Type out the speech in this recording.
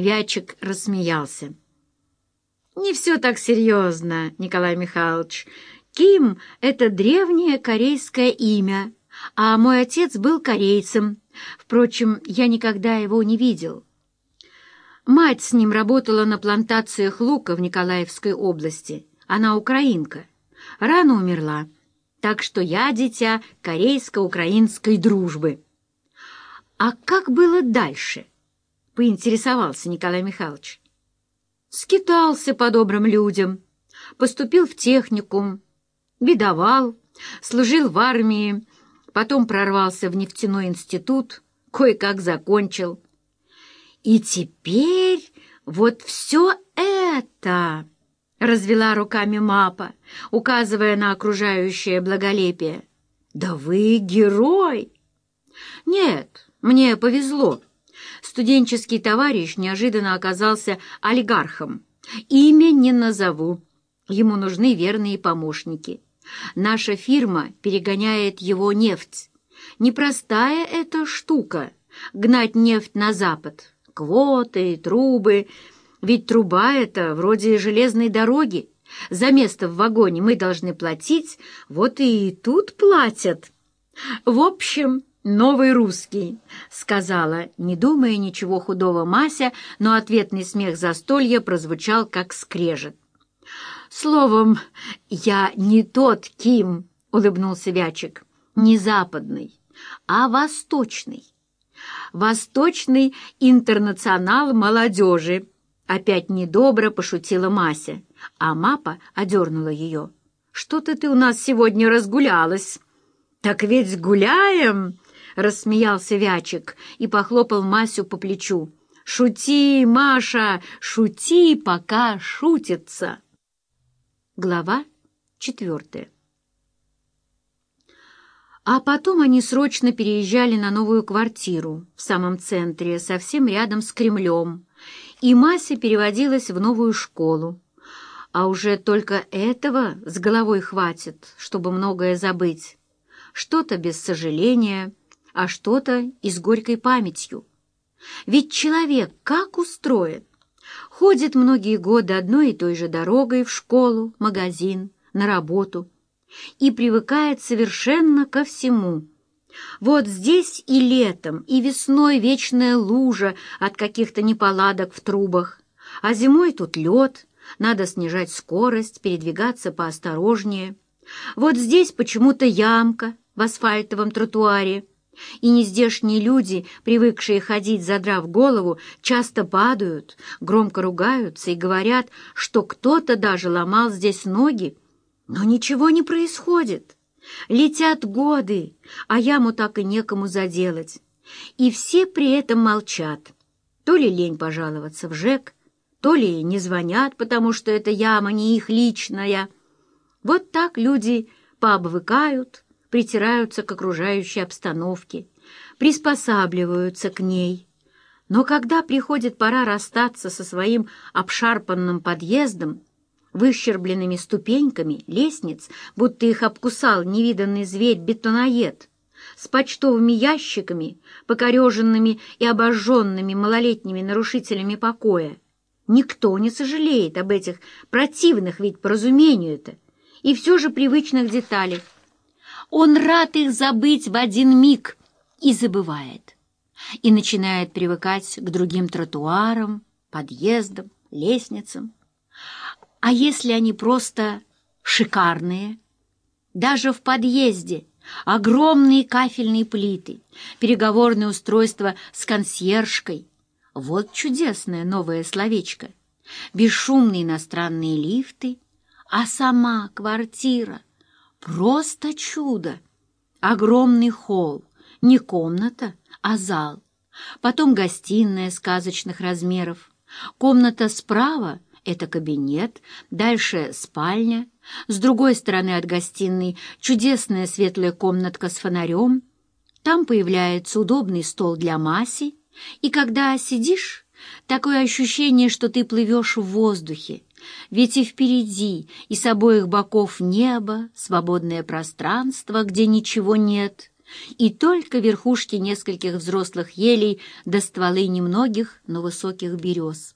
Вячик рассмеялся. «Не все так серьезно, Николай Михайлович. Ким — это древнее корейское имя, а мой отец был корейцем. Впрочем, я никогда его не видел. Мать с ним работала на плантациях лука в Николаевской области. Она украинка. Рано умерла. Так что я дитя корейско-украинской дружбы. А как было дальше? Поинтересовался Николай Михайлович. Скитался по добрым людям, поступил в техникум, бедовал, служил в армии, потом прорвался в нефтяной институт, кое-как закончил. И теперь вот все это, развела руками Мапа, указывая на окружающее благолепие. Да вы герой! Нет, мне повезло. Студенческий товарищ неожиданно оказался олигархом. Имя не назову. Ему нужны верные помощники. Наша фирма перегоняет его нефть. Непростая эта штука — гнать нефть на запад. Квоты, трубы. Ведь труба — это вроде железной дороги. За место в вагоне мы должны платить, вот и тут платят. В общем, новый русский, — сказала, не думая ничего худого Мася, но ответный смех застолья прозвучал как скрежет. «Словом, я не тот Ким», — улыбнулся Вячик, — «не западный, а восточный. Восточный интернационал молодежи», — опять недобро пошутила Мася, а Мапа одернула ее. «Что-то ты у нас сегодня разгулялась». «Так ведь гуляем!» — рассмеялся Вячик и похлопал Масю по плечу. «Шути, Маша, шути, пока шутится!» Глава четвертая. А потом они срочно переезжали на новую квартиру в самом центре, совсем рядом с Кремлем, и Мася переводилась в новую школу. А уже только этого с головой хватит, чтобы многое забыть. Что-то без сожаления, а что-то и с горькой памятью. Ведь человек как устроен? Ходит многие годы одной и той же дорогой в школу, магазин, на работу и привыкает совершенно ко всему. Вот здесь и летом, и весной вечная лужа от каких-то неполадок в трубах, а зимой тут лед, надо снижать скорость, передвигаться поосторожнее. Вот здесь почему-то ямка в асфальтовом тротуаре, и нездешние люди, привыкшие ходить, задрав голову, часто падают, громко ругаются и говорят, что кто-то даже ломал здесь ноги. Но ничего не происходит. Летят годы, а яму так и некому заделать. И все при этом молчат. То ли лень пожаловаться в ЖЭК, то ли не звонят, потому что эта яма не их личная. Вот так люди пообвыкают, притираются к окружающей обстановке, приспосабливаются к ней. Но когда приходит пора расстаться со своим обшарпанным подъездом, выщербленными ступеньками лестниц, будто их обкусал невиданный зверь-бетоноед, с почтовыми ящиками, покореженными и обожженными малолетними нарушителями покоя, никто не сожалеет об этих противных ведь по разумению-то и все же привычных деталях, он рад их забыть в один миг и забывает. И начинает привыкать к другим тротуарам, подъездам, лестницам. А если они просто шикарные? Даже в подъезде огромные кафельные плиты, переговорное устройство с консьержкой. Вот чудесное новое словечко. Бесшумные иностранные лифты, а сама квартира — Просто чудо! Огромный холл, не комната, а зал. Потом гостиная сказочных размеров. Комната справа — это кабинет, дальше спальня. С другой стороны от гостиной чудесная светлая комнатка с фонарем. Там появляется удобный стол для Маси, и когда сидишь, такое ощущение, что ты плывешь в воздухе, ведь и впереди, и с обоих боков небо, свободное пространство, где ничего нет, и только верхушки нескольких взрослых елей до стволы немногих, но высоких берез.